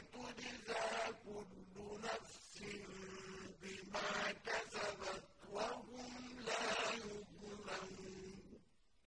تجزى كل نفس